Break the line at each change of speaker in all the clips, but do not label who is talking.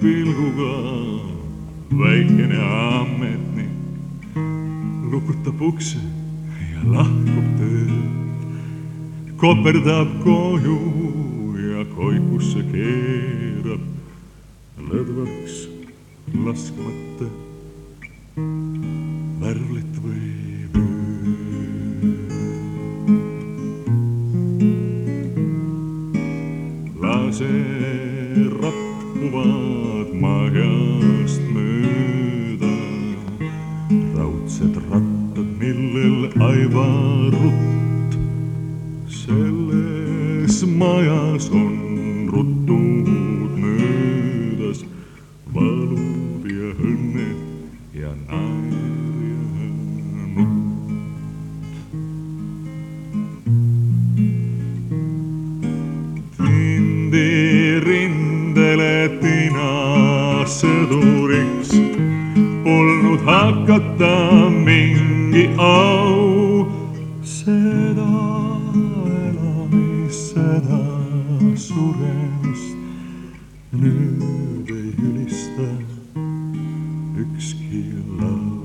pilguga väikene ametnik lukutab ukse ja lahkub töölt, koperdab koju ja koikusse keerab lõdvaks laskmata värvlit või vööd. lase rappuvad majast mööda raudsed rattad, millel aivarutt. selles majas on rindele tinasõduriks polnud hakata mingi au. seda elamist, seda suremist nüüd ei ülista ükski laul.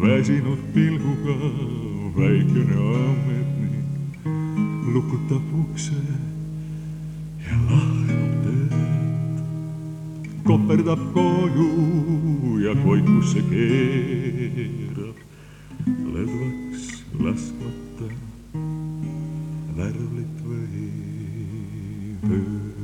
Väsinud pilguga väikene ametnik lukutab ukse ja lahkub töölt, koperdab koju ja koikusse keerab lõdvaks laskmata värvlit või vööd.